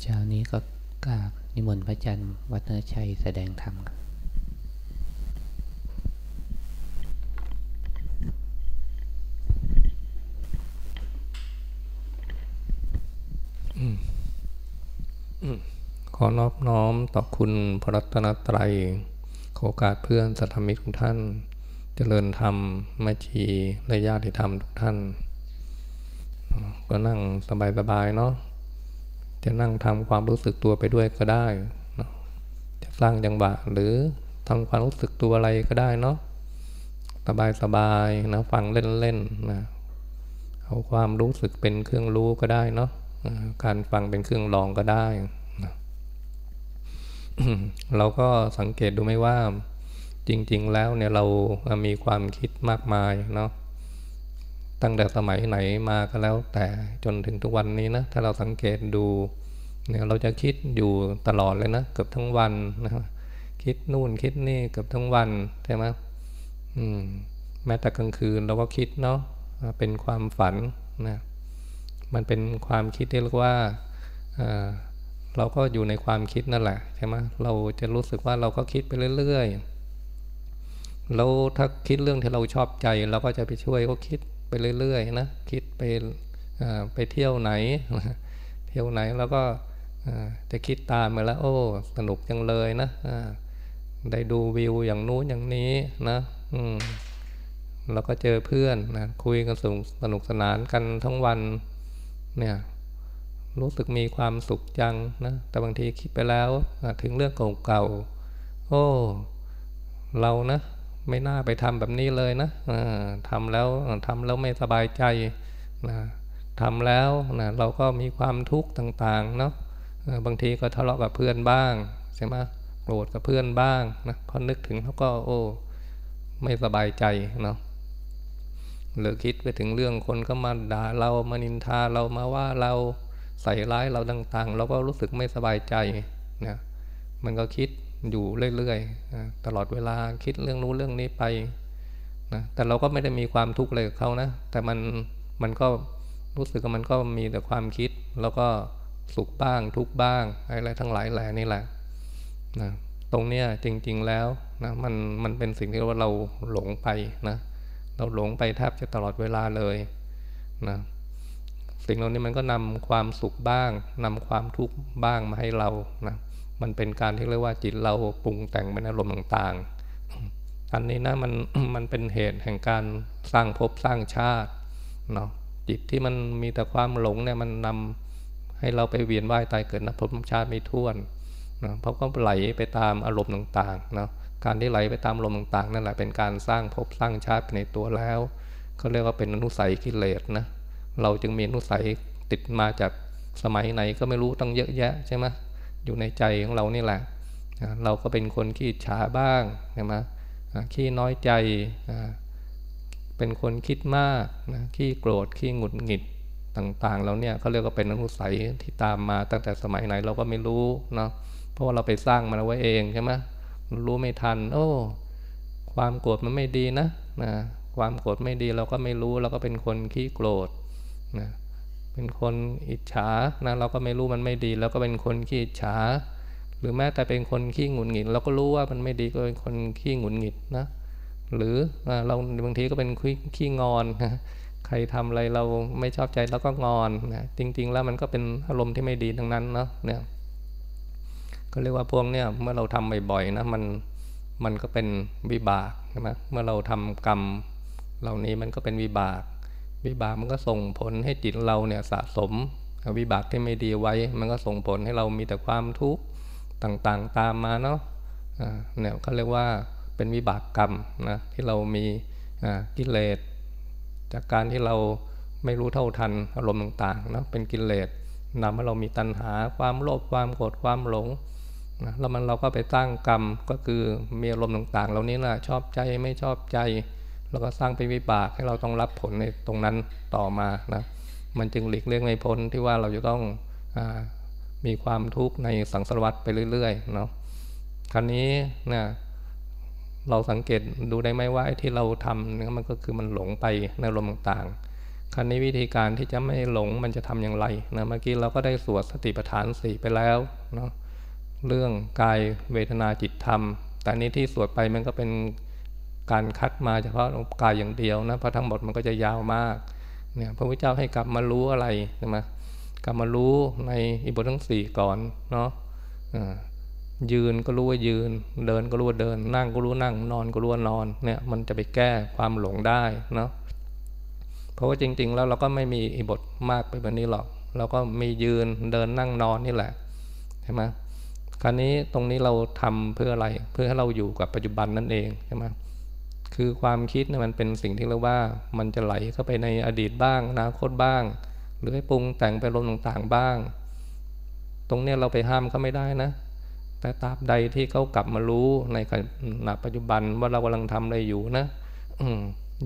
เช้านี้ก็กราบนิมนต์พระอาจารย์วัฒนชัยแสดงธรรมครับขอนอบน้อมต่อคุณพระรัตนตรัยขอโอกาสเพื่อนสัตมิตรทุกท่าน เจริญธรรมมาชีและญาติธรรมทุกท่าน ก็นั่งสบายๆเนาะจะนั่งทำความรู้สึกตัวไปด้วยก็ได้จะสร้างจังหวะหรือทำความรู้สึกตัวอะไรก็ได้เนาะสบายๆนะฟังเล่นๆนะเอาความรู้สึกเป็นเครื่องรู้ก็ได้เนาะการฟังเป็นเครื่องลองก็ได้นะเราก็สังเกตดูไหมว่าจริง ๆ แล้วเนี่ยเรามีความคิดมากมายเนาะ ตั้งแต่สมัยไหนมาก็แล้วแต่จนถึงทุกวันนี้นะ ถ้าเราสังเกตดูเนี่ยเราจะคิดอยู่ตลอดเลยนะเกือบทั้งวันนะคิดนู่นคิดนี่เกือบทั้งวันใช่ไหมอืมแม้แต่กลางคืนเราก็คิดเนาะเป็นความฝันนะมันเป็นความคิดที่เรียกว่าเราก็อยู่ในความคิดนั่นแหละใช่ไหมเราจะรู้สึกว่าเราก็คิดไปเรื่อยๆแล้วถ้าคิดเรื่องที่เราชอบใจเราก็จะไปช่วยเขาคิด ไปเรื่อยๆนะคิดไปไปเที่ยวไหน เที่ยวไหนแล้วก็จะคิดตามมาแล้ว โอ้ สนุกจังเลยนะได้ดูวิวอย่างนู้นอย่างนี้นะอืมเราก็เจอเพื่อนนะคุยกันสนุกสนุกสนานกันทั้งวันเนี่ยรู้สึกมีความสุขจังนะแต่บางทีคิดไปแล้วถึงเรื่องเก่าๆโอ้ เรานะ ไม่น่าไปทำแบบนี้เลยนะทำแล้วทำแล้วไม่สบายใจนะทำแล้วนะเราก็มีความทุกข์ต่างๆเนาะบางทีก็ทะเลาะกับเพื่อนบ้างใช่ไหมโกรธกับเพื่อนบ้างนะพอนึกถึงเขาก็โอ้ไม่สบายใจเนาะหรือคิดไปถึงเรื่องคนก็มาด่าเรามานินทาเรามาว่าเราใส่ร้ายเราต่างๆ เราก็รู้สึกไม่สบายใจนะมันก็คิด อยู่เรื่อยๆตลอดเวลาคิดเรื่องนู้นเรื่องนี้ไปนะแต่เราก็ไม่ได้มีความทุกข์อะไรกับเขานะ แต่มันมันก็รู้สึกว่ามันก็มีแต่ความคิด แล้วก็สุขบ้างทุกบ้างอะไรทั้งหลายแหล่นี่แหละนะตรงเนี้ยจริง ๆแล้วนะมันมันเป็นสิ่งที่ว่าเราหลงไปนะเราหลงไปแทบจะตลอดเวลาเลยนะสิ่งเหล่านี้มันก็นำความสุขบ้างนำความทุกข์บ้างมาให้เรานะ มันเป็นการที่เรียกว่าจิตเราปรุงแต่งเป็นอารมณ์ต่างๆ อันนี้นะมันมันเป็นเหตุแห่งการสร้างภพสร้างชาติเนาะจิตที่มันมีแต่ความหลงเนี่ยมันนำให้เราไปเวียนว่ายตายเกิดนับภพชาติไม่ท้วนนะเพราะก็ไหลไปตามอารมณ์ต่างๆเนาะการที่ไหลไปตามอารมณ์ต่างๆนั่นแหละเป็นการสร้างภพสร้างชาติในตัวแล้วเขาเรียกว่าเป็นอนุสัยกิเลสนะเราจึงมีอนุสัยติดมาจากสมัยไหนก็ไม่รู้ตั้งเยอะแยะใช่ไหม อยู่ในใจของเรานี่แหละเราก็เป็นคนขี้ฉาบ้างใช่ไหมขี้น้อยใจ เป็นคนคิดมากขี้โกรธขี้หงุดหงิดต่างๆเราเนี่ยเขาเรียกว่าเป็นอนุสัยที่ตามมาตั้งแต่สมัยไหนเราก็ไม่รู้เนาะเพราะว่าเราไปสร้างมันไว้เองใช่ไหมรู้ไม่ทัน โอ้ ความโกรธมันไม่ดีนะนะความโกรธไม่ดีเราก็ไม่รู้เราก็เป็นคนขี้โกรธนะ เป็นคนอิจฉานะเราก็ไม่รู้มันไม่ดี แล้วก็เป็นคนขี้อิจฉา หรือแม้แต่เป็นคนขี้หงุดหงิดเราก็รู้ว่ามันไม่ดีก็เป็นคนขี้หงุดหงิดนะหรือเราบางทีก็เป็นขี้งอนนะใครทำอะไรเราไม่ชอบใจแล้วก็งอนนะจริง ๆ แล้วมันก็เป็นอารมณ์ที่ไม่ดีทั้งนั้นเนาะเนี่ยก็เรียกว่าพวกเนี่ยเมื่อเราทำบ่อยๆนะมันมันก็เป็นวิบากใช่ไหมเมื่อเราทำกรรมเหล่านี้มันก็เป็นวิบาก วิบากมันก็ส่งผลให้จิตเราเนี่ยสะสมวิบากที่ไม่ดีไว้ มันก็ส่งผลให้เรามีแต่ความทุกข์ต่างๆตามมาเนาะเนี่ยเขาเรียกว่าเป็นวิบากกรรมนะที่เรามีกิเลสจากการที่เราไม่รู้เท่าทันอารมณ์ต่างๆเนาะเป็นกิเลสนำให้เรามีตัณหาความโลภความโกรธความหลงนะแล้วมันเราก็ไปตั้งกรรมก็คือมีอารมณ์ต่างๆ เหล่านี้แหละชอบใจไม่ชอบใจ แล้วก็สร้างเป็นวิบากให้เราต้องรับผลในตรงนั้นต่อมานะมันจึงหลีกเลี่ยงไม่พ้นที่ว่าเราจะต้องอมีความทุกข์ในสังสารวัฏไปเรื่อยๆเนาะคราวนี้นะเราสังเกตดูได้ไหมว่าไอ้ที่เราทำเนี่ยมันก็คือมันหลงไปในลมต่างๆ ครั้นี้วิธีการที่จะไม่หลงมันจะทำอย่างไรนะเมื่อกี้เราก็ได้สวดสติปัฏฐานสี่ไปแล้วเนาะเรื่องกายเวทนาจิตธรรม แต่นี้ที่สวดไปมันก็เป็น การคัดมาเฉพาะกายอย่างเดียวนะเพราะทั้งหมดมันก็จะยาวมากเนี่ยพระพุทธเจ้าให้กลับมารู้อะไรใช่ไหมกลับมารู้ในอิบททั้งสี่ก่อนเนาะยืนก็รู้ว่ายืน เดินก็รู้ว่าเดิน นั่งก็รู้นั่ง นอนก็รู้ว่านอนเนี่ยมันจะไปแก้ความหลงได้เนาะเพราะว่าจริง ๆ แล้วเราก็ไม่มีอิบทมากไปแบบนี้หรอก เราก็มียืนเดินนั่งนอนนี่แหละใช่ไหมคราวนี้ตรงนี้เราทำเพื่ออะไรเพื่อให้เราอยู่กับปัจจุบันนั่นเองใช่ไหม คือความคิดนี่ยมันเป็นสิ่งที่เรียกว่า มันจะไหลเข้าไปในอดีตบ้างอนาคตบ้าง หรือให้ปรุงแต่งไปลมต่างๆบ้าง ตรงเนี้ยเราไปห้ามเขาไม่ได้นะ แต่ตราบใดที่เขากลับมารู้ในขณะปัจจุบันว่าเรากำลังทำอะไรอยู่นะ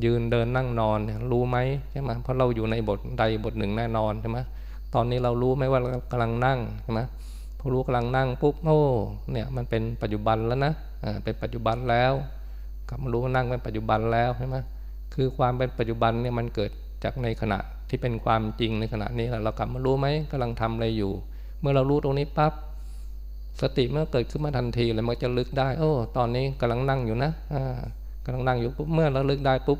ยืนเดินนั่งนอนรู้ไหมใช่ไหมเพราะเราอยู่ในบทใดบทหนึ่งแน่นอนใช่ไหมตอนนี้เรารู้ไหมว่าเรากำลังนั่งใช่ไหมพอรู้กำลังนั่งปุ๊บโอ้เนี่ยมันเป็นปัจจุบันแล้วนะอ่าเป็นปัจจุบันแล้ว กับมารู้นั่งเป็นปัจจุบันแล้วใช่ไหมคือความเป็นปัจจุบันเนี่ยมันเกิดจากในขณะที่เป็นความจริงในขณะนี้แหละเรากลับมารู้ไหมกำลังทำอะไรอยู่ เมื่อเรารู้ตรงนี้ปั๊บสติเมื่อเกิดขึ้นมาทันทีเลยมันจะลึกได้ โอ้ตอนนี้กำลังนั่งอยู่นะกำลังนั่งอยู่ปุ๊บเมื่อเราลึกได้ปุ๊บ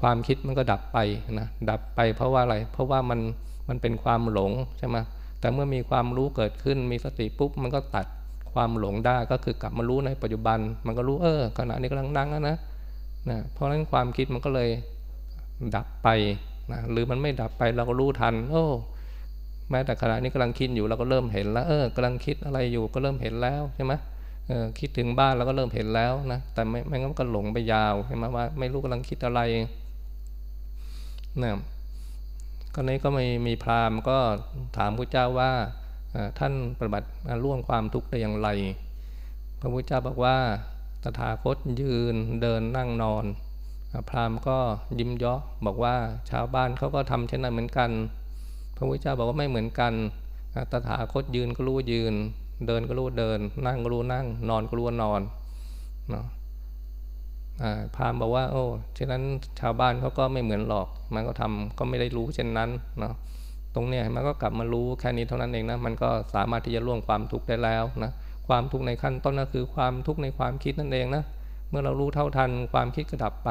ความคิดมันก็ดับไปนะดับไปเพราะว่าอะไร เพราะว่ามันมันเป็นความหลงใช่ไหมแต่เมื่อมีความรู้เกิดขึ้นมีสติปุ๊บมันก็ตัด ความหลงได้ก็คือกลับมารู้ในปัจจุบัน มันก็รู้เออขณะนี้กำลังนั่งนะนะเพราะฉะนั้นความคิดมันก็เลยดับไปนะหรือมันไม่ดับไปเราก็รู้ทัน โอ้แม้แต่ขณะนี้กำลังคิดอยู่เราก็เริ่มเห็นแล้ว เออกำลังคิดอะไรอยู่ก็เริ่มเห็นแล้วใช่ไหมเออคิดถึงบ้านเราก็เริ่มเห็นแล้วนะแต่ไม่ไม่งั้นก็หลงไปยาวใช่ไหมว่าไม่รู้กำลังคิดอะไรนะก็นี้ก็มีมีพราหมณ์ก็ถามพระเจ้าว่า ท่านปฏิบัติล่วงความทุกข์ได้อย่างไร พระพุทธเจ้าบอกว่าตถาคตยืนเดินนั่งนอน พราหมณ์ก็ยิ้มเยาะบอกว่าชาวบ้านเขาก็ทำเช่นนั้นเหมือนกัน พระพุทธเจ้าบอกว่าไม่เหมือนกัน ตถาคตยืนก็รู้ยืน เดินก็รู้เดิน นั่งก็รู้นั่ง นอนก็รู้นอนเนาะพราหมณ์บอกว่า โอ้เช่นนั้นชาวบ้านเขาก็ไม่เหมือนหรอก มันก็ทำก็ไม่ได้รู้เช่นนั้นเนาะ ตรงเนี้ยมันก็กลับมารู้แค่นี้เท่านั้นเองนะมันก็สามารถที่จะล่วงความทุกข์ได้แล้วนะความทุกข์ในขั้นต้นก็คือความทุกข์ในความคิดนั่นเองนะเมื่อเรารู้เท่าทันความคิดก็ดับไป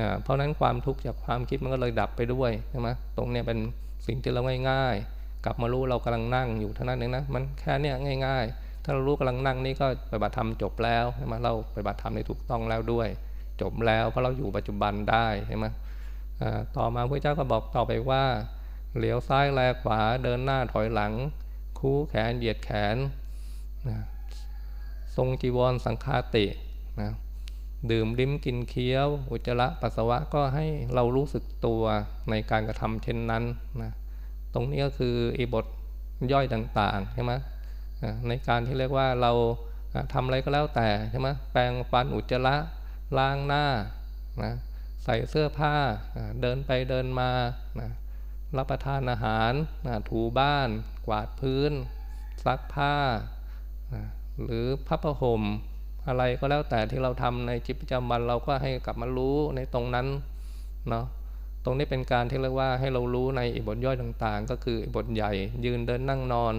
นะเพราะนั้นความทุกข์จากความคิดมันก็เลยดับไปด้วยใช่ไหมตรงเนี้ยเป็นสิ่งที่เราง่าย ๆ กลับมารู้เรากำลังนั่งอยู่เท่านั้นเองนะมันแค่เนี้ยง่าย ๆ ถ้าเรารู้กำลังนั่งนี่ก็ปฏิบัติธรรมจบแล้วใช่ไหมเราปฏิบัติธรรมในถูกต้องแล้วด้วย จบแล้วเพราะเราอยู่ปัจจุบันได้ใช่ไหมต่อมาพระเจ้าก็บอกต่อไปว่า เหลียวซ้ายแลขวาเดินหน้าถอยหลัง คู่แขนเหยียดแขนนะทรงจีวรสังฆาตินะดื่มลิ้มกินเคี้ยว อุจจาระปัสสาวะก็ให้เรารู้สึกตัวในการกระทำเช่นนั้นนะตรงนี้ก็คืออีบทย่อยต่างๆใช่ไหมในการที่เรียกว่าเราทำอะไรก็แล้วแต่ใช่ไหมแปรงฟันอุจจาระล้างหน้านะใส่เสื้อผ้าเดินไปเดินมานะ รับประทานอาหารถูบ้าน กวาดพื้น ซักผ้า หรือพับผ้าห่มอะไรก็แล้วแต่ที่เราทำในจิตประจำวันเราก็ให้กลับมารู้ในตรงนั้นเนาะตรงนี้เป็นการที่เรียกว่าให้เรารู้ในอิบทย่อยต่างๆ ก็คืออิบทใหญ่ ยืนเดินนั่งนอน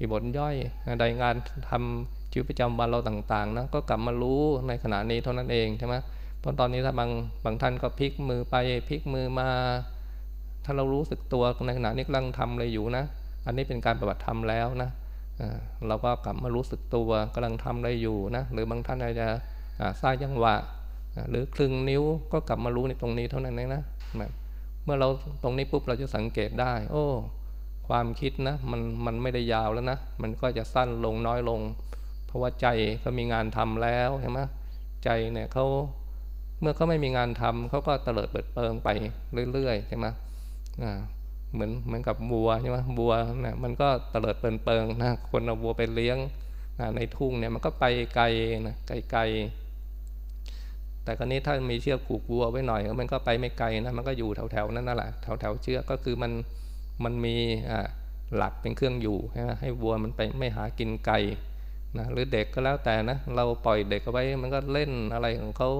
อิบทย่อยใดงานทำชีวิตประจำวันเราต่างๆนะก็กลับมารู้ในขณะนี้เท่านั้นเองใช่ไหมเพราะตอนนี้ถ้าบางบางท่านก็พลิกมือไปพลิกมือมา ถ้าเรารู้สึกตัวในขณะนี้กำลังทำอะไรอยู่นะ อันนี้เป็นการปฏิบัติธรรมแล้วนะเราก็กลับมารู้สึกตัวกำลังทำอะไรอยู่นะหรือบางท่านอาจจะสร้างยังหวะหรือคลึงนิ้วก็กลับมารู้ในตรงนี้เท่านั้นเองนะเมื่อเราตรงนี้ปุ๊บเราจะสังเกตได้ โอ้ ความคิดนะมันมันไม่ได้ยาวแล้วนะมันก็จะสั้นลงน้อยลง เพราะว่าใจเขามีงานทำแล้วใช่ไหมใจเนี่ยเขาเมื่อเขาไม่มีงานทำเขาก็เตลิดเปิดเปิงไปเรื่อยๆใช่ไหม เหมือนเหมือนกับบัวใช่ไหมบัวนะมันก็เตลิดเปิงเปิงนะคนเอาบัวไปเลี้ยงนะในทุ่งเนี่ยมันก็ไปไกลนะไกลๆแต่ครนี้ถ้ามีเชือกผูกบัวไว้หน่อย มันก็ไปไม่ไกลนะมันก็อยู่แถวๆนั้นนั่นแหละแถวๆเชือกก็คือมันมันมีอ่าหลักเป็นเครื่องอยู่ใช่ไหมให้วัวมันไปไม่หากินไก่นะหรือเด็กก็แล้วแต่นะเราปล่อยเด็กเอาไว้มันก็เล่นอะไรของเขา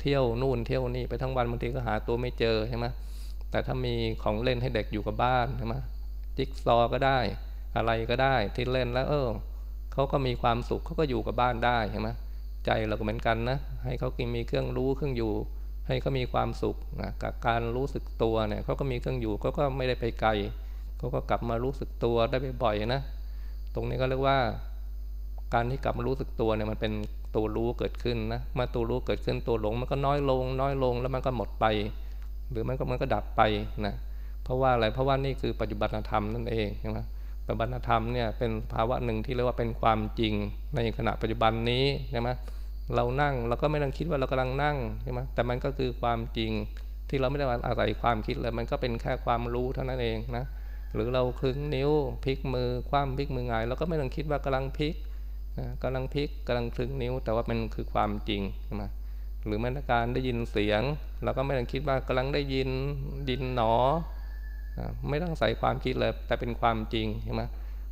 เที่ยวนู่นเที่ยวนี่ไปทั้งวันบางทีก็หาตัวไม่เจอใช่ไหม แต่ถ้ามีของเล่นให้เด็กอยู่กับบ้านใช่ไหมจิ๊กซอก็ได้ อะไรก็ได้ที่เล่นแล้วเออเขาก็มีความสุขเขาก็อยู่กับบ้านได้ใช่ไหมใจเราก็เหมือนกันนะให้เขากินมีเครื่องรู้เครื่องอยู่ ให้เขามีความสุขนะกับการรู้สึกตัวเนี่ยเขาก็มีเครื่องอยู่เขาก็ไม่ได้ไปไกลเขาก็กลับมารู้สึกตัวได้บ่อยๆนะ ตรงนี้ก็เรียกว่า การที่กลับมารู้สึกตัวเนี่ยมันเป็นตัวรู้เกิดขึ้นนะเมื่อตัวรู้เกิดขึ้นตัวหลงมันก็น้อยลง น้อยลงแล้วมันก็หมดไป หรือมันก็มันก็ดับไปนะเพราะว่าอะไรเพราะว่านี่คือปัจจุบันธรรมนั่นเองใช่ไหมปัจจุบันธรรมเนี่ยเป็นภาวะหนึ่งที่เรียกว่าเป็นความจริงในขณะปัจจุบันนี้ใช่ไหมเรานั่งเราก็ไม่ต้องคิดว่าเรากำลังนั่งใช่ไหมแต่มันก็คือความจริงที่เราไม่ได้อาศัยความคิดเลยมันก็เป็นแค่ความรู้เท่านั้นเองนะหรือเราคลึงนิ้วพลิกมือคว่ำพลิกมือไงเราก็ไม่ต้องคิดว่ากำลังพลิกกำลังพลิกกำลังคลึงนิ้ว แต่ว่ามันคือความจริงใช่ไหม หรือแม้แต่การได้ยินเสียงเราก็ไม่ต้องคิดว่ากำลังได้ยินดินหนอ ไม่ต้องใส่ความคิดเลยแต่เป็นความจริงใช่ไหม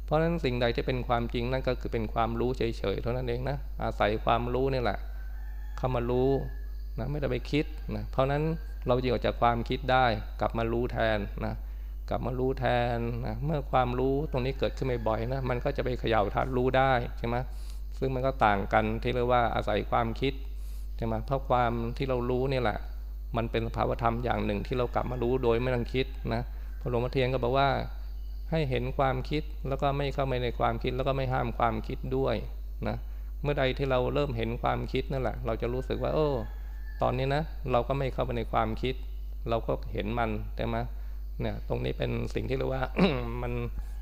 เพราะฉะนั้นสิ่งใดที่เป็นความจริงนั่นก็คือเป็นความรู้เฉยๆเท่านั้นเองนะอาศัยความรู้นี่แหละเข้ามารู้นะไม่ต้องไปคิดนะเพราะฉะนั้นเราจะออกจากความคิดได้กลับมารู้แทนนะกลับมารู้แทนนะเมื่อความรู้ตรงนี้เกิดขึ้นบ่อยๆนะมันก็จะไปเขย่าธาตุรู้ได้ใช่ไหมซึ่งมันก็ต่างกันที่เรียกว่าอาศัยความคิด ใช่ไหมเพราะความที่เรารู้นี่แหละ มันเป็นสภาวธรรมอย่างหนึ่งที่เรากลับมารู้โดยไม่ต้องคิดนะพระหลวงพ่อเทียนก็บอกว่าให้เห็นความคิดแล้วก็ไม่เข้าไปในความคิดแล้วก็ไม่ห้ามความคิดด้วยนะเมื่อใดที่เราเริ่มเห็นความคิดนั่นแหละ เราจะรู้สึกว่า โอ้ตอนนี้นะ เราก็ไม่เข้าไปในความคิด เราก็เห็นมันใช่ไหมเนี่ยตรงนี้เป็นสิ่งที่เรียกว่ามัน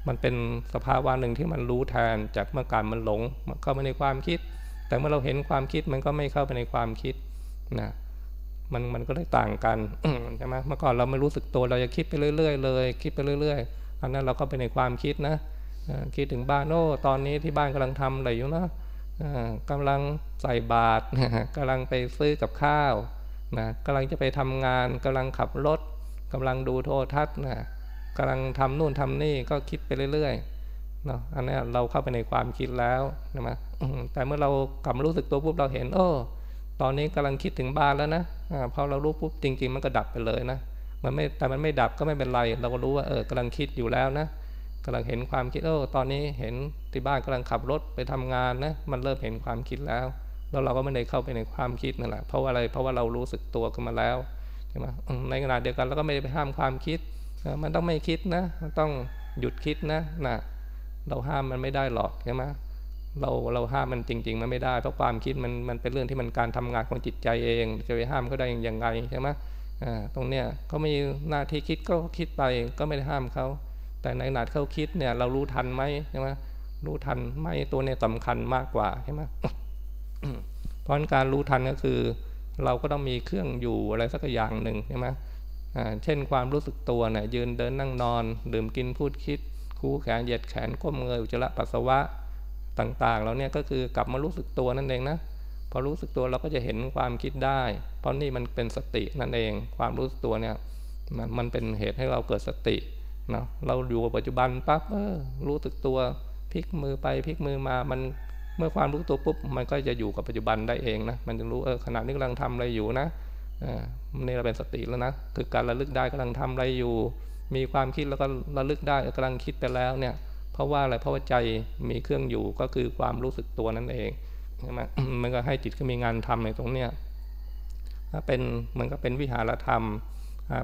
มันเป็นสภาวะหนึ่งที่มันรู้แทนจากเมื่อการมันหลงเข้าไปในความคิด แต่เมื่อเราเห็นความคิดมันก็ไม่เข้าไปในความคิดนะมันมันก็ได้ต่างกันใช่ไหมเมื่อก่อนเราไม่รู้สึกตัวเราจะคิดไปเรื่อย ๆ เลย คิดไปเรื่อย ๆ อันนั้นเราก็ไปในความคิดนะคิดถึงบ้านโอ้ตอนนี้ที่บ้านกำลังทำอะไรอยู่นะกำลังใส่บาตรกำลังไปซื้อกับข้าวนะกำลังจะไปทำงานกำลังขับรถกำลังดูโทรทัศน์นะกำลังทำนู่นทำนี่ก็คิดไปเรื่อย ๆ เนาะอันนี้เราเข้าไปในความคิดแล้วนะมแต่เมื่อเรากลับรู้สึกตัวปุ๊บเราเห็น โอ้ตอนนี้กำลังคิดถึงบ้านแล้วนะอพอเรารู้ปุ๊บจริง ๆ มันก็ดับไปเลยนะมันไม่แต่มันไม่ดับก็ไม่เป็นไร เราก็รู้ว่าเออกำลังคิดอยู่แล้วนะกำลังเห็นความคิดโอ้ตอนนี้เห็นที่บ้านกำลังขับรถไปทำงานนะมันเริ่มเห็นความคิดแล้ว แล้วเราก็ไม่ได้เข้าไปในความคิดนั่นแหละเพราะอะไรเพราะว่าเรารู้สึกตัวขึ้นมาแล้วใช่ไหมในขณะเดียวกันเราก็ไม่ได้ไปห้ามความคิด มันต้องไม่คิดนะต้องหยุดคิดนะนะ เราห้ามมันไม่ได้หรอกใช่ไหมเราเราห้ามมันจริง ๆ มันไม่ได้เพราะความคิดมันมันเป็นเรื่องที่มันการทำงานของจิตใจเองจะไปห้ามก็ได้อยังไงใช่ไหมอ่าตรงเนี้ยเขามีหน้าที่คิดก็คิดไปก็ไม่ได้ห้ามเขาแต่ในขณะเขาคิดเนี่ยเรารู้ทันไหมใช่ไหมรู้ทันไหมตัวเนี้ยสำคัญมากกว่าใช่ไหมเพราะการรู้ทันก็คือ เราก็ต้องมีเครื่องอยู่อะไรสักอย่างหนึ่งใช่ไหมอ่าเช่นความรู้สึกตัวเนี่ยยืนเดินนั่งนอน ดื่มกินพูดคิด คู่แขนเหยียดแขนก้มเงยอุจจาระปัสสาวะต่างๆแล้วเนี่ยก็คือกลับมารู้สึกตัวนั่นเองนะพอรู้สึกตัวเราก็จะเห็นความคิดได้ เพราะนี่มันเป็นสตินั่นเอง ความรู้สึกตัวเนี่ยมันมันเป็นเหตุให้เราเกิดสติเนาะเราอยู่ปัจจุบันปั๊บเออรู้สึกตัวพลิกมือไปพลิกมือมามันเมื่อความรู้ตัวปุ๊บมันก็จะอยู่กับปัจจุบันได้เองนะมันจะรู้เออขณะนี้กำลังทำอะไรอยู่นะอ่านี่เราเป็นสติแล้วนะคือการระลึกได้กำลังทำอะไรอยู่ มีความคิดแล้วก็ระลึกได้กำลังคิดไปแล้วเนี่ย เพราะว่าอะไรเพราะว่าใจมีเครื่องอยู่ก็คือความรู้สึกตัวนั่นเองใช่ไหมมันก็ให้จิตก็มีงานทำในตรงเนี้ยเป็นมันก็เป็นวิหารธรรม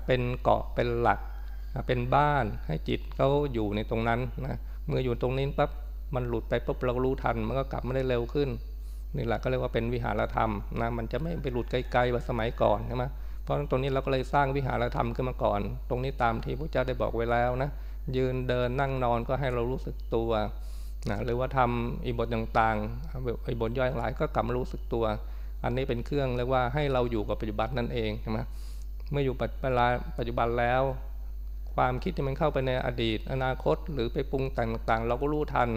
เป็นเกาะเป็นหลักเป็นบ้านให้จิตเขาอยู่ในตรงนั้นนะเมื่ออยู่ตรงนี้ปั๊บมันหลุดไปปุ๊บเรารู้ทัน มันก็กลับมาได้เร็วขึ้นนี่แหละก็เรียกว่าเป็นวิหารธรรมนะมันจะไม่ไปหลุดไกลๆแบบสมัยก่อนใช่ไหม เพราะตรงนี้เราก็เลยสร้างวิหารธรรมขึ้นมาก่อน ตรงนี้ตามที่พระเจ้าได้บอกไว้แล้วนะ ยืนเดินนั่งนอนก็ให้เรารู้สึกตัวนะหรือว่าทำอิบทต่างๆอิบทย่อยหลายก็กลับมารู้สึกตัว อันนี้เป็นเครื่องเรียกว่าให้เราอยู่กับปัจจุบันนั่นเองใช่ไหมเมื่ออยู่ปัจจุบันแล้ว ความคิดที่มันเข้าไปในอดีต อนาคต หรือไปปรุงแต่งต่างๆ เราก็รู้ทัน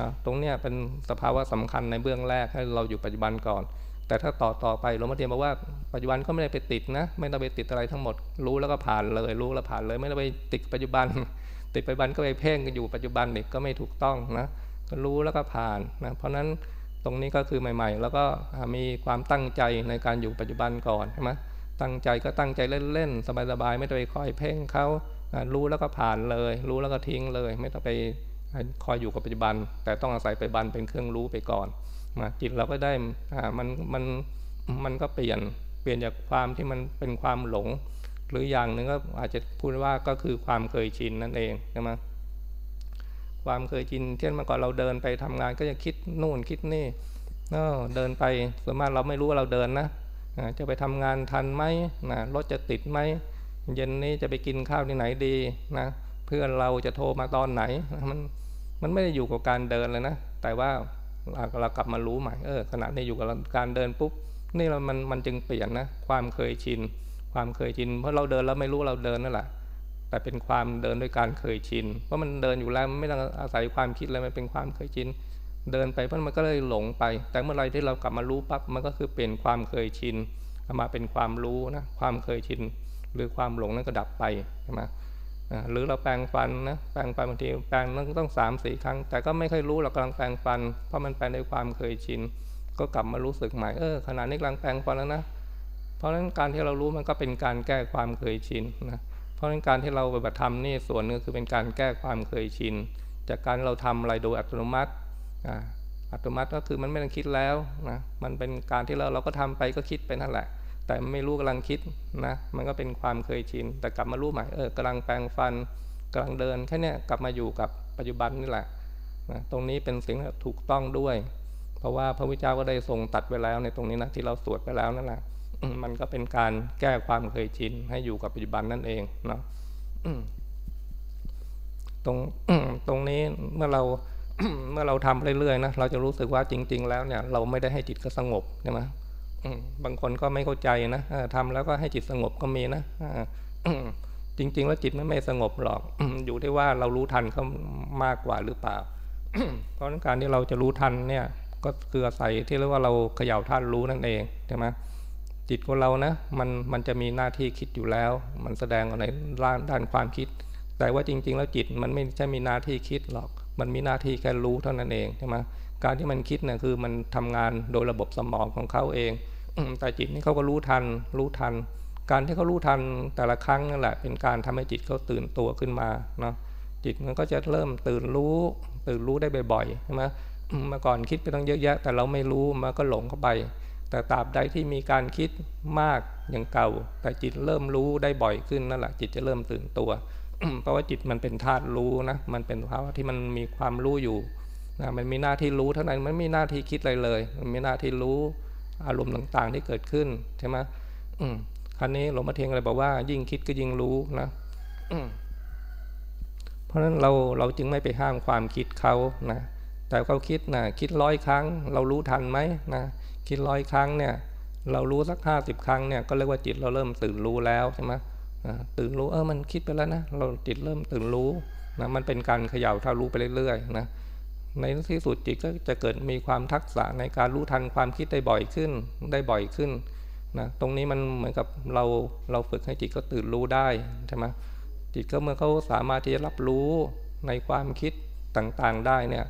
นะตรงเนี้ยเป็นสภาวะสำคัญในเบื้องแรกให้เราอยู่ปัจจุบันก่อน แต่ถ้าต่อต่อไปหลวงพ่อเทียนบอกว่าปัจจุบันก็ไม่ได้ไปติดนะ ไม่ต้องไปติดอะไรทั้งหมด รู้แล้วก็ผ่านเลยรู้แล้วผ่านเลย ไม่ต้องไปติดปัจจุบัน ติดปัจจุบันก็ไปเพ่งกันอยู่ปัจจุบันอีกก็ไม่ถูกต้องนะก็รู้แล้วก็ผ่านนะเพราะนั้นตรงนี้ก็คือใหม่ ๆ แล้วก็มีความตั้งใจในการอยู่ปัจจุบันก่อนใช่ไหมตั้งใจก็ตั้งใจเล่นๆสบายๆไม่ต้องไปคอยเพ่งเขารู้แล้วก็ผ่านเลย รู้แล้วก็ทิ้งเลย ไม่ต้องไปคอยอยู่กับปัจจุบัน แต่ต้องอาศัยปัจจุบันเป็นเครื่องรู้ไปก่อน มาจิตเราก็ได้มันมันมันก็เปลี่ยนเปลี่ยนจากความที่มันเป็นความหลง หรืออย่างหนึ่งก็อาจจะพูดว่าก็คือความเคยชินนั่นเองใช่ไหมความเคยชินเช่นเมื่อก่อนเราเดินไปทำงานก็จะคิดนู่นคิดนี่เดินไปส่วนมากเราไม่รู้ว่าเราเดินนะจะไปทำงานทันไหมนะรถจะติดไหมเย็นนี้จะไปกินข้าวที่ไหนดีนะเพื่อนเราจะโทรมาตอนไหนมันมันไม่ได้อยู่กับการเดินเลยนะ แต่ว่า เรากลับมารู้ใหม่เออขณะนี้อยู่กับการเดินปุ๊บนี่เรามันมันจึงเปลี่ยนนะความเคยชิน ความเคยชิน เพราะเราเดินแล้วไม่รู้เราเดินนั่นแหละแต่เป็นความเดินด้วยการเคยชิน เพราะมันเดินอยู่แล้วไม่ต้องอาศัยความคิดเลยมันเป็นความเคยชิน เดินไปเพราะมันก็เลยหลงไป แต่เมื่อไรที่เรากลับมารู้ปั๊บมันก็คือเปลี่ยนความเคยชินมาเป็นความรู้นะความเคยชิน หรือความหลงนั้นก็ดับไปใช่ไหม หรือเราแปลงฟันนะแปลงฟันบางทีแปลงต้องต้องสามสี่ครั้ง แต่ก็ไม่ค่อยรู้เรากำลังแปลงฟัน เพราะมันแปลงด้วยความเคยชิน ก็กลับมารู้สึกใหม่เออขณะนี้กำลังแปลงฟันแล้วนะ เพราะฉะนั้นการที่เรารู้มันก็เป็นการแก้ความเคยชินนะเพราะฉะนั้นการที่เราปฏิบัติธรรมนี่ส่วนนึงคือเป็นการแก้ความเคยชิน จากการเราทำอะไรโดยอัตโนมัติอัตโนมัติก็คือมันไม่ต้องคิดแล้วนะมันเป็นการที่เราเราก็ทำไปก็คิดไปนั่นแหละ แต่ไม่รู้กำลังคิดนะ มันก็เป็นความเคยชิน แต่กลับมารู้ใหม่เออกำลังแปลงฟันกำลังเดินแค่นี้กลับมาอยู่กับปัจจุบันนี่แหละนะตรงนี้เป็นสิ่งที่ถูกต้องด้วย เพราะว่าพระพุทธเจ้าก็ได้ทรงตัดไปแล้วในตรงนี้นะที่เราสวดไปแล้วนั่นแหละมันก็เป็นการแก้ความเคยชินให้อยู่กับปัจจุบันนั่นเองเนาะตรงตรงนี้เมื่อเราเมื่อเราทำเรื่อยๆนะเราจะรู้สึกว่าจริง ๆ แล้วเนี่ย เราไม่ได้ให้จิตก็สงบใช่ไหม บางคนก็ไม่เข้าใจนะทำแล้วก็ให้จิตสงบก็มีนะจริง ๆ แล้วจิตมันไม่สงบหรอก อยู่ที่ว่าเรารู้ทันเขามากกว่าหรือเปล่า เพราะการที่เราจะรู้ทันเนี่ย ก็คืออาศัยที่เรียกว่าเราเขย่าท่านรู้นั่นเองใช่ไหมจิตของเรานะมันมันจะมีหน้าที่คิดอยู่แล้ว มันแสดงในด้านด้านความคิด แต่ว่าจริง ๆ แล้วจิตมันไม่ใช่มีหน้าที่คิดหรอก มันมีหน้าที่แค่รู้เท่านั้นเองใช่ไหมการที่มันคิดเนี่ยคือมันทำงานโดยระบบสมองของเขาเอง แต่จิตนี่เขาก็รู้ทัน รู้ทัน การที่เขารู้ทันแต่ละครั้งนั่นแหละ เป็นการทำให้จิตเขาตื่นตัวขึ้นมาเนาะจิตมันก็จะเริ่มตื่นรู้ ตื่นรู้ได้บ่อยๆใช่ไหมเมื่อก่อนคิดไปตั้งเยอะแยะ แต่เราไม่รู้มันก็หลงเข้าไป แต่ตราบใดที่มีการคิดมากอย่างเก่า แต่จิตเริ่มรู้ได้บ่อยขึ้นนั่นแหละจิตจะเริ่มตื่นตัวเพราะว่าจิตมันเป็นธาตุรู้นะมันเป็นภาวะที่มันมีความรู้อยู่นะมันมีหน้าที่รู้เท่านั้นมันไม่มีหน้าที่คิดอะไรเลย มันมีหน้าที่รู้ อารมณ์ต่างๆที่เกิดขึ้นใช่ไหมครั้นี้หลวงพ่อเทียงเลยบอกว่า ยิ่งคิดก็ยิ่งรู้นะเพราะฉะนั้นเราเราจึงไม่ไปห้ามความคิดเขานะแต่เขาคิดนะคิดร้อยครั้ง เรารู้ทันไหมนะคิดร้อยครั้งเนี่ย เรารู้สักห้าสิบครั้งเนี่ยก็เรียกว่าจิตเราเริ่มตื่นรู้แล้วใช่ไหมตื่นรู้เออมันคิดไปแล้วนะเราจิตเริ่มตื่นรู้นะมันเป็นการเขย่าถ้ารู้ไปเรื่อยๆนะ ในที่สุดจิตก็จะเกิดมีความทักษะในการรู้ทันความคิดได้บ่อยขึ้น ได้บ่อยขึ้นนะตรงนี้มันเหมือนกับเราเราฝึกให้จิตก็ตื่นรู้ได้ใช่ไหมจิตก็เมื่อเขาสามารถที่จะรับรู้ในความคิดต่างๆได้เนี่ย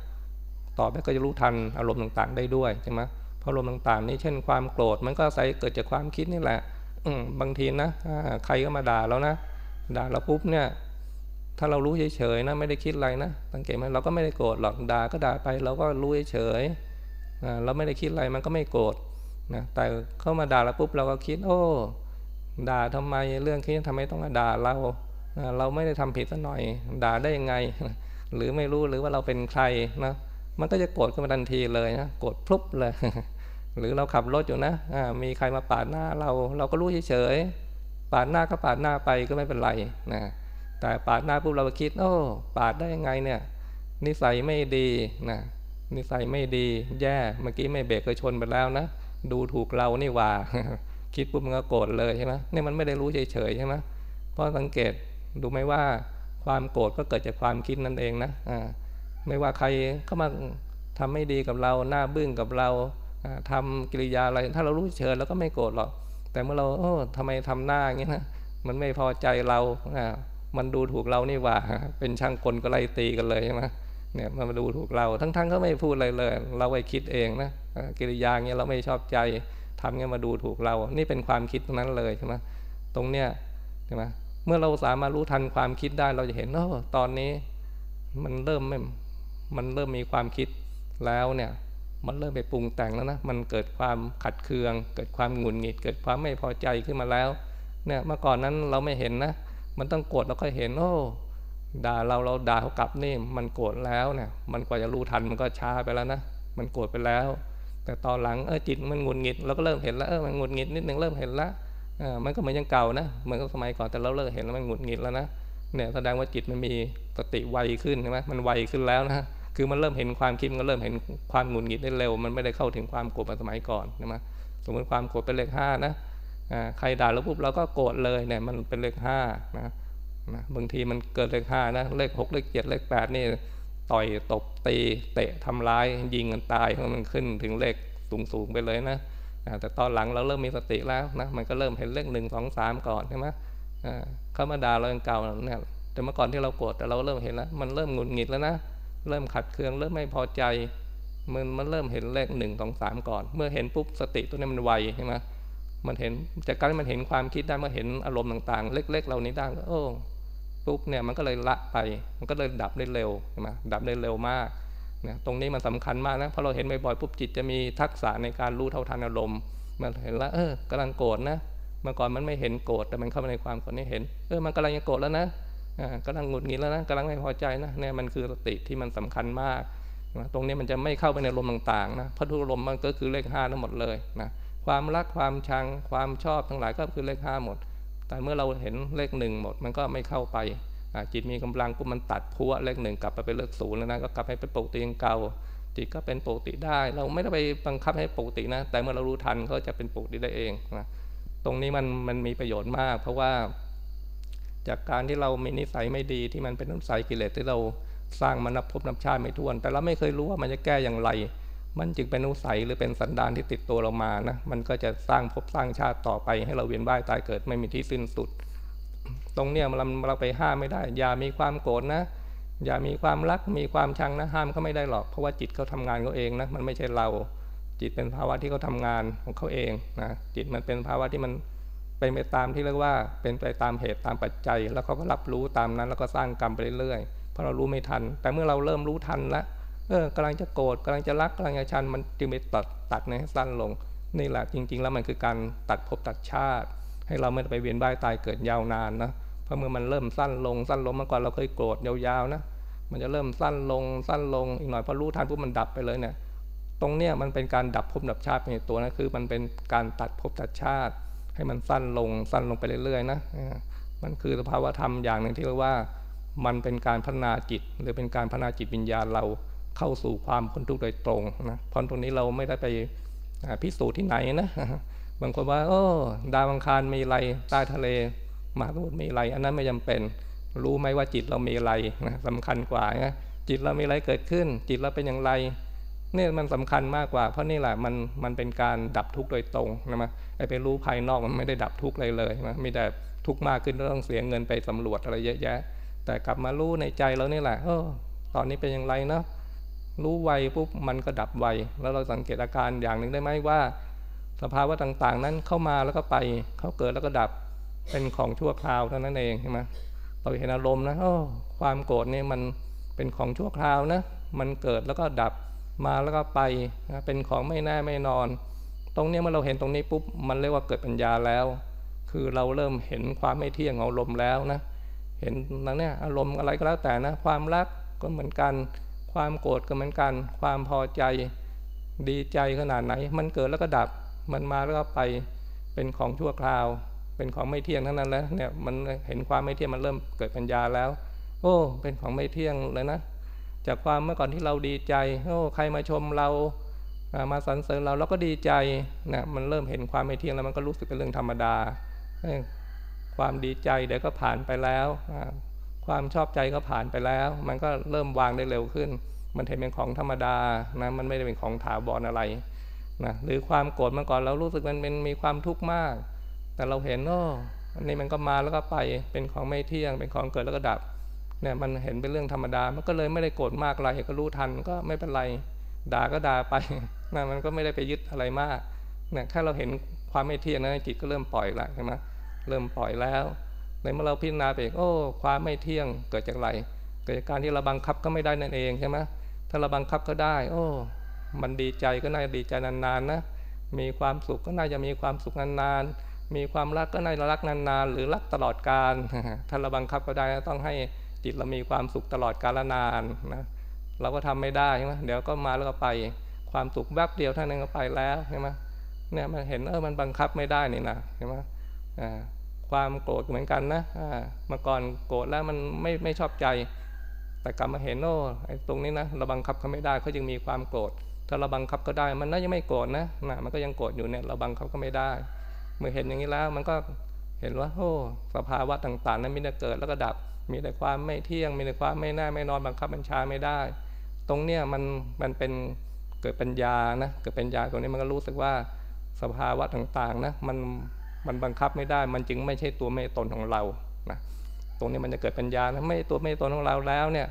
ต่อไปก็จะรู้ทันอารมณ์ต่างๆ ได้ด้วยใช่ไหมเพราะอารมณ์ต่างๆนี้เช่นความโกรธมันก็ใส่เกิดจากความคิดนี่แหละอืบางทีนะใครก็มาด่าแล้วนะด่าเราปุ๊บเนี่ย ถ้าเรารู้เฉยๆนะไม่ได้คิดอะไรนะสังเกตไหมเราก็ไม่ได้โกรธหรอกด่าก็ด่าไป เราก็รู้เฉยๆเราไม่ได้คิดอะไรมันก็ไม่โกรธนะแต่เข้ามาด่าเราปุ๊บเราก็คิด โอ้ด่าทำไมเรื่องนี้ทำไมต้องมาด่าเราเราไม่ได้ทำผิดสักหน่อย ด่าได้ยังไง หรือไม่รู้หรือว่าเราเป็นใครนะมันก็จะโกรธขึ้นมาทันทีเลยนะโกรธพลุบเลยหรือเราขับรถอยู่นะมีใครมาปาดหน้าเรา เราก็รู้เฉยๆปาดหน้าก็ปาดหน้าไปก็ไม่เป็นไรนะ แต่ปาดหน้าปุ๊บเราคิด โอ้ ปาดได้ยังไงเนี่ย นิสัยไม่ดีนะนิสัยไม่ดีแย่เมื่อกี้ไม่เบรกเคยชนไปแล้วนะดูถูกเรานี่ว่า คิดปุ๊บมันก็โกรธเลยใช่ไหมนี่มันไม่ได้รู้เฉยๆใช่ไหมเพราะสังเกตดูไหมว่าความโกรธก็เกิดจากความคิดนั่นเองนะอ่าไม่ว่าใครเข้ามาทำไม่ดีกับเราหน้าบึ้งกับเราทำกิริยาอะไร ถ้าเรารู้เฉยเราก็ไม่โกรธหรอก แต่เมื่อเราโอ้ทำไมทำหน้าอย่างนี้นะมันไม่พอใจเราอ่า มันดูถูกเรานี่ว่า เป็นช่างกลก็ไล่ตีกันเลยใช่ไหมเนี่ยมันมาดูถูกเราทั้งๆเขาไม่พูดอะไรเลย เราไปคิดเองนะกิริยาเงี้ยเราไม่ชอบใจทำเงี้ยมาดูถูกเรา นี่เป็นความคิดตรงนั้นเลยใช่ไหมตรงเนี้ยใช่ไหมเมื่อเราสามารถรู้ทันความคิดได้เราจะเห็นโอ้ตอนนี้มันเริ่มไม่มันเริ่มมีความคิดแล้วเนี่ยมันเริ่มไปปรุงแต่งแล้วนะ มันเกิดความขัดเคือง เกิดความหงุดหงิด เกิดความไม่พอใจขึ้นมาแล้ว เนี่ย เมื่อก่อนนั้นเราไม่เห็นนะ มันต้องโกรธเราค่อยเห็นโอ้ด่าเราเราด่าเขากลับนี่มันโกรธแล้วเนี่ย มันกว่าจะรู้ทันมันก็ช้าไปแล้วนะมันโกรธไปแล้ว แต่ตอนหลังเออจิตมันงุดหงิดเราก็เริ่มเห็นแล้วเออมันงุดหงิดนิดนึงเริ่มเห็นแล้วอ่ามันก็เหมือนยังเก่านะเหมือนกับสมัยก่อนแต่เราเริ่มเห็นแล้วมันงุดหงิดแล้วนะเนี่ยแสดงว่าจิตมันมีสติไวขึ้นใช่ไหมมันไวขึ้นแล้วนะคือมันเริ่มเห็นความคิดมันก็เริ่มเห็นความงุดหงิดได้เร็ว มันไม่ได้เข้าถึงความโกรธแบบสมัยก่อนใช่ไหมสมมติความโกรธเป็นเลขห้านะ ใครด่าแล้วปุ๊บเราก็โกรธเลยเนี่ยมันเป็นเลขห้านะนะบางทีมันเกิดเลขห้านะเลขหกเลขเจ็ดเลขแปดนี่ต่อยตบตีเตะทำร้ายยิงกันตายมันขึ้นถึงเลขสูงสูงไปเลยนะแต่ตอนหลังเราเริ่มมีสติแล้วนะมันก็เริ่มเห็นเลขหนึ่งสองสามก่อนใช่ไหมเข้ามาด่าเราอย่างเก่าเนี่ยแต่เมื่อก่อนที่เราโกรธแต่เราเริ่มเห็นแล้ว มันเริ่มหงุดหงิดแล้วนะเริ่มขัดเคืองเริ่มไม่พอใจมันมันเริ่มเห็นเลขหนึ่งสองสามก่อน เมื่อเห็นปุ๊บสติตัวนี้มันไวใช่ไหม มันเห็นจากการที่มันเห็นความคิดได้มื่อเห็นอารมณ์ต่างๆ เล็ก ๆเหล่านี้ได้โอ้ปุ๊บเนี่ยมันก็เลยละไป มันก็เลยดับได้เร็วใช่ไหมดับได้เร็วมากเนี่ยตรงนี้มันสำคัญมากนะพอเราเห็นบ่อยๆปุ๊บจิตจะมีทักษะในการรู้เท่าทันอารมณ์มันเห็นล้วเออกำลังโกรธนะเมื่อก่อนมันไม่เห็นโกรธแต่มันเข้ามาในความโกรธนี่เห็นเออมันกำลังจะโกรธแล้วนะกำลังหงุดหงิดแล้วนะกำลังไม่พอใจนะเนี่ยมันคือสติที่มันสำคัญมากนะตรงนี้มันจะไม่เข้าไปในลมต่างๆนะเพราะทุกลมมันก็คือเลขห้าทั้งหมดเลยนะ ความรักความชังความชอบทั้งหลายก็คือเลขห้าหมด แต่เมื่อเราเห็นเลขหนึ่งหมดมันก็ไม่เข้าไปจิตมีกำลังปุ๊บมันตัดพัวเลขหนึ่งกลับไปเป็นเลขศูนย์แล้วนะก็กลับให้เป็นปกติเก่า จิตก็เป็นปกติได้ เราไม่ได้ไปบังคับให้ปกตินะ แต่เมื่อเรารู้ทันก็จะเป็นปกติได้เองนะตรงนี้มันมันมีประโยชน์มาก เพราะว่า จากการที่เรามีนิสัยไม่ดีที่มันเป็นนิสัยกิเลสที่เราสร้างมานับพบนับชาติไม่ท้วน แต่เราไม่เคยรู้ว่ามันจะแก้อย่างไร มันจึงเป็นนิสัยหรือเป็นสันดานที่ติดตัวเรามานะมันก็จะสร้างภพสร้างชาติต่อไป ให้เราเวียนว่ายตายเกิดไม่มีที่สิ้นสุด ตรงเนี้ยเราเราไปห้ามไม่ได้ อย่ามีความโกรธนะ อย่ามีความรักมีความชังนะห้ามเขาไม่ได้หรอก เพราะว่าจิตเขาทางานเขาเองนะมันไม่ใช่เรา จิตเป็นภาวะที่เขาทางานของเขาเองนะจิตมันเป็นภาวะที่มันเป็นไปตามที่เรียกว่าเป็นไปตามเหตุตามปัจจัย แล้วเขาก็รับรู้ตามนั้น แล้วก็สร้างกรรมไปเรื่อยๆเพราะเรารู้ไม่ทัน แต่เมื่อเราเริ่มรู้ทันแล้ว เออกำลังจะโกรธกำลังจะรักกำลังจะชันมันจึงไปตัดตัดให้สั้นลงนี่แหละจริง ๆ แล้วมันคือการตัดภพตัดชาติ ให้เราไม่ไปเวียนว่ายตายเกิดยาวนานนะเพราะเมื่อมันเริ่มสั้นลงสั้นลงเมื่อก่อนเราเคยโกรธยาวๆนะมันจะเริ่มสั้นลงสั้นลงอีกหน่อยพอรู้ทันปุ๊บมันดับไปเลยเนี่ยตรงเนี้ยมันเป็นการดับภพดับชาติในตัวนะคือ มันเป็นการตัดภพตัดชาติ ให้มันสั้นลงสั้นลงไปเรื่อยๆนะมันคือสภาวะธรรมอย่างหนึ่งที่เรียกว่า มันเป็นการพัฒนาจิต หรือเป็นการพัฒนาจิตวิญญาณเรา เข้าสู่ความพ้นทุกข์โดยตรงนะเพราะตรงนี้เราไม่ได้ไปพิสูจน์ที่ไหนนะบางคนว่าโอ้ดาวังคารมีอะไรใต้ทะเลมหาสมุทรมีอะไร อันนั้นไม่จาเป็น รู้ไหมว่าจิตเรามีอะไรนะสำคัญกว่านะจิตเรามีอะไรเกิดขึ้น จิตเราเป็นอย่างไรนี่มันสำคัญมากกว่า เพราะนี่แหละมันมันเป็นการดับทุกข์โดยตรงนะมั้ยไอ้ไปรู้ภายนอกมันไม่ได้ดับทุกข์เลยเลยนะมีแต่ทุกข์มากขึ้นต้องเสียเงินไปสำรวจอะไรเยอะแยะ แต่กลับมารู้ในใจเรานี่แหละเออตอนนี้เป็นอย่างไรเนาะ รู้ไวปุ๊บมันก็ดับไว แล้วเราสังเกตอาการอย่างหนึ่งได้ไหมว่า สภาวะต่างๆ นั้นเข้ามาแล้วก็ไป เขาเกิดแล้วก็ดับเป็นของชั่วคราวเท่านั้นเองใช่ไหมเราเห็นอารมณ์นะโอ้ความโกรธนี่มันเป็นของชั่วคราวนะ มันเกิดแล้วก็ดับมาแล้วก็ไปนะเป็นของไม่แน่ไม่นอน ตรงนี้เมื่อเราเห็นตรงนี้ปุ๊บมันเรียกว่าเกิดปัญญาแล้ว คือเราเริ่มเห็นความไม่เที่ยงของอารมณ์แล้วนะ เห็นนั่นเนี่ยอารมณ์อะไรก็แล้วแต่นะ ความรักก็เหมือนกัน ความโกรธก็เหมือนกัน ความพอใจดีใจขนาดไหน มันเกิดแล้วก็ดับมันมาแล้วก็ไปเป็นของชั่วคราว เป็นของไม่เที่ยงทั้งนั้นแล้วเนี่ยมันเห็นความไม่เที่ยงมันเริ่มเกิดปัญญาแล้ว โอ้ เป็นของไม่เที่ยงเลยนะ จากความเมื่อก่อนที่เราดีใจโอ้ใครมาชมเรามาสรรเสริญเราเราก็ดีใจนะมันเริ่มเห็นความไม่เที่ยงแล้วมันก็รู้สึกเป็นเรื่องธรรมดา ความดีใจเดี๋ยวก็ผ่านไปแล้ว ความชอบใจก็ผ่านไปแล้ว มันก็เริ่มวางได้เร็วขึ้น มันเห็นเป็นของธรรมดานะมันไม่ได้เป็นของถาวรออะไรนะหรือความโกรธเมื่อก่อนเรารู้สึกมันเป็นมีความทุกข์มาก แต่เราเห็นโอ้อันนี้มันก็มาแล้วก็ไปเป็นของไม่เที่ยง เป็นของเกิดแล้วก็ดับเนี่ยมันเห็นเป็นเรื่องธรรมดา มันก็เลยไม่ได้โกรธมากอะไรก็รู้ทันก็ไม่เป็นไรด่าก็ด่าไปนะมันก็ไม่ได้ไปยึดอะไรมากเนี่ยแค่เราเห็นความไม่เที่ยงนะจิตก็เริ่มปล่อยละใช่ไหมเริ่มปล่อยแล้ว ในเมื่อเราพิจารณาไปโอ้ความไม่เที่ยงเกิดจากอะไร เกิดจากการที่เราบังคับก็ไม่ได้นั่นเองใช่ไหมถ้าเราบังคับก็ได้ โอ้ มันดีใจก็น่าจะดีใจนานๆนะ มีความสุขก็น่าจะมีความสุขนานๆ มีความรักก็น่าจะรักนานๆ หรือรักตลอดกาลถ้าเราบังคับก็ได้ต้องให้จิตเรามีความสุขตลอดกาลนานนะ เราก็ทำไม่ได้ใช่ไหมเดี๋ยวก็มาแล้วก็ไป ความสุขแวบเดียวท่านั้นก็ไปแล้วใช่ไหมเนี่ยมันเห็นเออมันบังคับไม่ได้นี่นะใช่ไหมอ่า ความโกรธเหมือนกันนะเมื่อก่อนโกรธแล้วมันไม่ไม่ชอบใจ แต่กลับมาเห็นโอ้ไอ้ตรงนี้นะเราบังคับเขาไม่ได้เขาจึงมีความโกรธ ถ้าเราบังคับก็ได้ มันน่าจะไม่โกรธนะนะมันก็ยังโกรธอยู่เนี่ยเราบังคับก็ไม่ได้ เมื่อเห็นอย่างนี้แล้วมันก็เห็นว่าโอ้สภาวะต่างๆ นั้นมีแต่เกิดแล้วก็ดับ มีแต่ความไม่เที่ยง มีแต่ความไม่แน่ไม่นอนบังคับบัญชาไม่ได้ ตรงเนี้ยมันมันเป็นเกิดปัญญานะเกิดปัญญาตรงนี้มันก็รู้สึกว่าสภาวะต่างๆนะมัน มันบังคับไม่ได้ มันจึงไม่ใช่ตัวไม่ตนของเรานะตรงนี้มันจะเกิดปัญญานะไม่ตัวไม่ตนของเราแล้วเนี่ย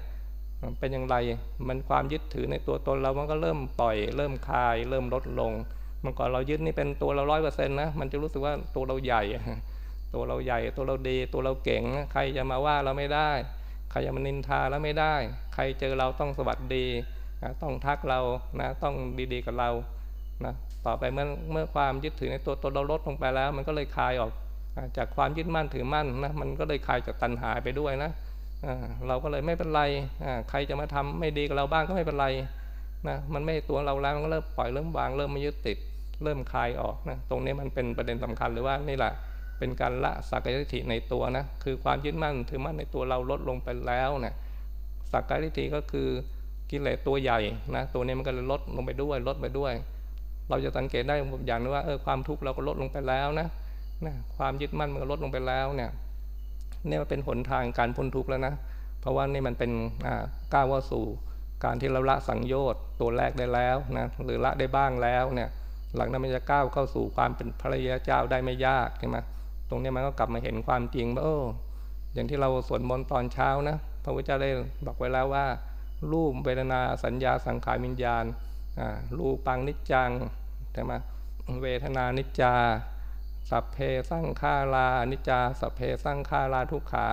เป็นอย่างไรมันความยึดถือในตัวตนเรามันก็เริ่มปล่อย เริ่มคลาย เริ่มลดลงเมื่อก่อนเรายึดนี่เป็นตัวเราร้อยเปอร์เซ็นต์นะมันจะรู้สึกว่าตัวเราใหญ่ ตัวเราใหญ่ ตัวเราดีตัวเราเก่งใครจะมาว่าเราไม่ได้ ใครจะมานินทาเราไม่ได้ ใครเจอเราต้องสวัสดี ต้องทักเรานะต้องดีๆกับเรา นะต่อไปเมื่อเมื่อความยึดถือในตัวตนเราลดลงไปแล้ว มันก็เลยคลายออกจากความยึดมั่นถือมั่นนะมันก็เลยคลายจากตัณหาไปด้วยนะเราก็เลยไม่เป็นไรใครจะมาทำไม่ดีกับเราบ้างก็ไม่เป็นไรนะมันไม่ตัวเราแล้วมันก็เริ่มปล่อยเริ่มวางเริ่มไม่ยึดติด เริ่มคลายออกนะตรงนี้มันเป็นประเด็นสำคัญหรือว่านี่แหละเป็นการละสักกายทิฏฐิในตัวนะคือความยึดมั่นถือมั่นในตัวเราลดลงไปแล้วเนะี่ยสักกายทิฏฐิก็คือกิเลสตัวใหญ่นะตัวนี้มันก็เลยลดลงไปด้วยลดไปด้วย เราจะสังเกตได้อย่างนึงว่าเออความทุกข์เราก็ลดลงไปแล้วนะนะความยึดมั่นมันก็ลดลงไปแล้วเนี่ยเนี่ยมันเป็นหนทางการพ้นทุกข์แล้วนะ เพราะว่านี่มันเป็นก้าวว่าสู่การที่เราละสังโยชน์ตัวแรกได้แล้วนะหรือละได้บ้างแล้วเนี่ยหลังนั้นมันจะก้าวเข้าสู่ความเป็นพระยาเจ้าได้ไม่ยากใช่ไหมตรงนี้มันก็กลับมาเห็นความจริงว่าโอ้อย่างที่เราสวดมนต์ตอนเช้านะพระพุทธเจ้าได้บอกไว้แล้วว่า รูปเวทนาสัญญาสังขารวิญญาณรูปังนิจจัง ใช่ไหมเวทนานิจจา สัพเพสร้างฆาลานิจา สัพเพสร้างฆาลาทุกขา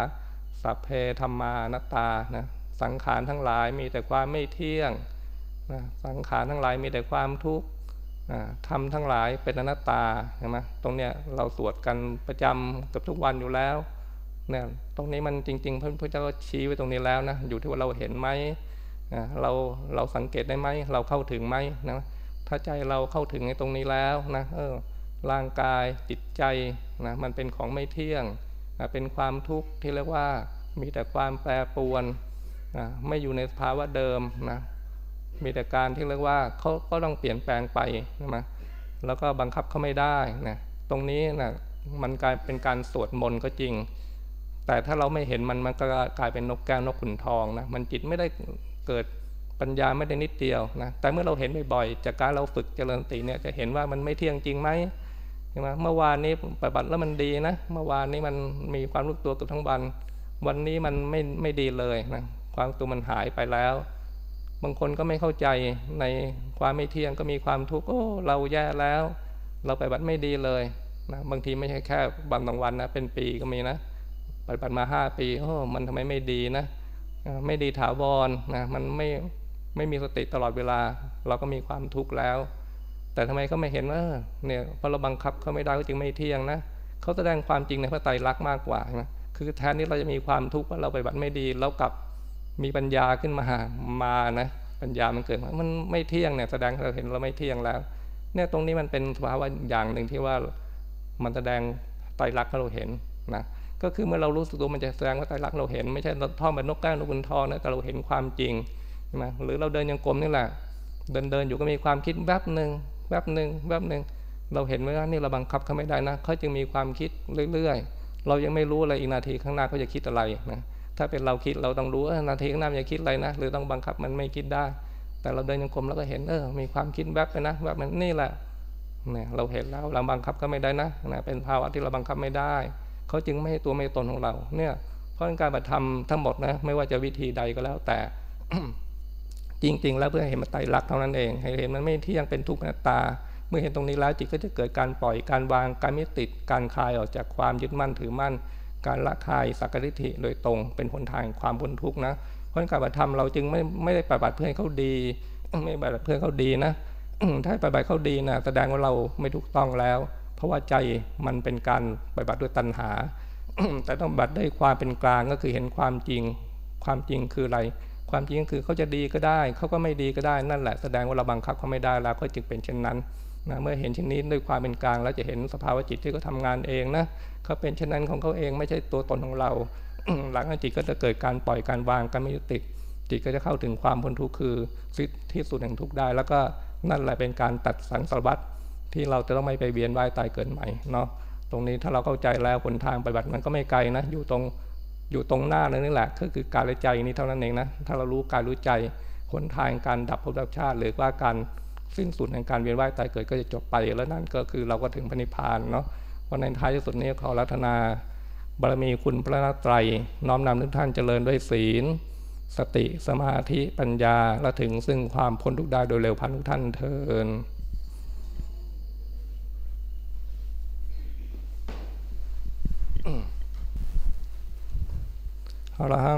สัพเพธรรมานตตานะสังขารทั้งหลายมีแต่ความไม่เที่ยงนะสังขารทั้งหลายมีแต่ความทุกข์ทำทั้งหลายเป็นอนัตตาใช่ไหมตรงเนี้ยเราสวดกันประจำกับทุกวันอยู่แล้วเนี่ยตรงนี้มันจริง ๆ พระพุทธเจ้าชี้ไว้ตรงนี้แล้วนะอยู่ที่ว่าเราเห็นไหมเราเราสังเกตได้ไหมเราเข้าถึงไหมนะ ถ้าใจเราเข้าถึงในตรงนี้แล้วนะเออร่างกายจิตใจนะมันเป็นของไม่เที่ยงนะเป็นความทุกข์ที่เรียกว่ามีแต่ความแปรปรวนนะไม่อยู่ในสภาวะเดิมนะมีแต่การที่เรียกว่าเขาก็ต้องเปลี่ยนแปลงไปนะแล้วก็บังคับเขาไม่ได้นะตรงนี้นะมันกลายเป็นการสวดมนต์ก็จริง แต่ถ้าเราไม่เห็นมันมันก็กลายเป็นนกแก้วนกขุนทองนะมันจิตไม่ได้เกิด ปัญญาไม่ได้นิดเดียวนะแต่เมื่อเราเห็นบ่อยๆจากการเราฝึกเจริญสติเนี่ยจะเห็นว่ามันไม่เที่ยงจริงไหมใช่ไหมเมื่อวานนี้ปฏิบัติแล้วมันดีนะ เมื่อวานนี้มันมีความรู้ตัวกับทั้งวัน วันนี้มันไม่ไม่ดีเลยนะความตัวมันหายไปแล้ว บางคนก็ไม่เข้าใจในความไม่เที่ยงก็มีความทุกข์โอ้เราแย่แล้ว เราปฏิบัติไม่ดีเลยนะบางทีไม่ใช่แค่วันบางวันนะเป็นปีก็มีนะปฏิบัติมาห้าปีโอ้มันทำไมไม่ดีนะ ไม่ดีถาวรนะมันไม่ ไม่มีสติตลอดเวลา เราก็มีความทุกข์แล้ว แต่ทำไมเขาไม่เห็นว่าเนี่ยพอเราบังคับเขาไม่ได้ก็จึงไม่เที่ยงนะเขาแสดงความจริงในพระไตรลักษณ์มากกว่านะคือแทนที่เราจะมีความทุกข์ว่าเราไปบัตรไม่ดีแล้วกลับมีปัญญาขึ้นมามานะปัญญามันเกิดมามันไม่เที่ยงเนี่ยแสดงเราเห็นเราไม่เที่ยงแล้วเนี่ยตรงนี้มันเป็นสภาวะอย่างหนึ่งที่ว่ามันแสดงไตรลักษณ์ให้เราเห็นนะก็คือเมื่อเรารู้สึกตัวมันจะแสดงว่าไตรลักษณ์เราเห็น ไม่ใช่เราท่องเป็นนกแก้วนกบุญทองนะแต่เราเห็นความจริง ใช่ไหมหรือเราเดินยังกลมนี่แหละ เดินเดินอยู่ก็มีความคิดแวบหนึ่งแวบหนึ่งแวบหนึ่งเราเห็นไหมว่านี่เราบังคับเขาไม่ได้นะเขาจึงมีความคิดเรื่อยๆ เรายังไม่รู้อะไรอีกนาทีข้างหน้าเขาจะคิดอะไรนะถ้าเป็นเราคิดเราต้องรู้นาทีข้างหน้าจะคิดอะไรนะหรือต้องบังคับมันไม่คิดได้ แต่เราเดินยังกลมแล้วก็เห็นเออมีความคิดแวบไปนะแวบมันนี่แหละเนี่ยเราเห็นแล้วเราบังคับก็ไม่ได้นะนะเป็นภาวะที่เราบังคับไม่ได้เขาจึงไม่ให้ตัวไม่ตนของเรา เนี่ยเพราะการปฏิธรรมทั้งหมดนะไม่ว่าจะวิธีใดก็แล้วแต่ จริง ๆ แล้วเพื่อเห็นมันไตรลักษณ์เท่านั้นเองให้เห็นมันไม่เที่ยงเป็นทุกข์นัตตา เมื่อเห็นตรงนี้แล้วจิตก็จะเกิดการปล่อยการวางการไม่ติดการคลายออกจากความยึดมั่นถือมั่น การละคายสักการิธิโดยตรงเป็นหนทางความพ้นทุกข์นะเพราะการปฏิบัติธรรมเราจึงไม่ไม่ได้ปฏิบัติเพื่อให้เขาดี ไม่ปฏิบัติเพื่อเขาดีนะถ้าปฏิบัติเขาดีนะแสดงว่าเราไม่ถูกต้องแล้ว เพราะว่าใจมันเป็นการปฏิบัติด้วยตัณหา แต่ต้องบัติด้วยความเป็นกลางก็คือเห็นความจริง ความจริงคืออะไร ความจริงคือเขาจะดีก็ได้ เขาก็ไม่ดีก็ได้นั่นแหละแสดงว่าเราบังคับเขาไม่ได้แล้วก็จึงเป็นเช่นนั้นนะเมื่อเห็นเช่นนี้ด้วยความเป็นกลางแล้วจะเห็นสภาวะจิตที่เขาทางานเองนะเขาเป็นเช่นนั้นของเขาเองไม่ใช่ตัวตนของเรา หลังจากจิตก็จะเกิดการปล่อยการวางการไม่ยึดติดจิตก็จะเข้าถึงความพ้นทุกข์คือที่สุดแห่งทุกข์ได้ แล้วก็นั่นแหละเป็นการตัดสังสารวัฏที่เราจะต้องไม่ไปเวียนว่ายตายเกิดใหม่เนาะตรงนี้ถ้าเราเข้าใจแล้วผลทางปฏิบัติมันก็ไม่ไกลนะอยู่ตรง อยู่ตรงหน้านั่นนี่แหละก็คือกายและใจนี้เท่านั้นเองนะถ้าเรารู้กายรู้ใจหนทางการดับภพดับชาติ หรือว่าการสิ้นสุดแห่งการเวียนว่ายตายเกิดก็จะจบไป แล้วนั่นก็คือเราก็ถึงพระนิพพานเนาะวันในท้ายที่สุดนี้ขอรัตนาบารมีคุณพระนัตไตรน้อมนำทุกท่านเจริญด้วยศีล สติสมาธิปัญญาและถึงซึ่งความพ้นทุกข์ได้โดยเร็วพันทุกท่านเทิน อรหัง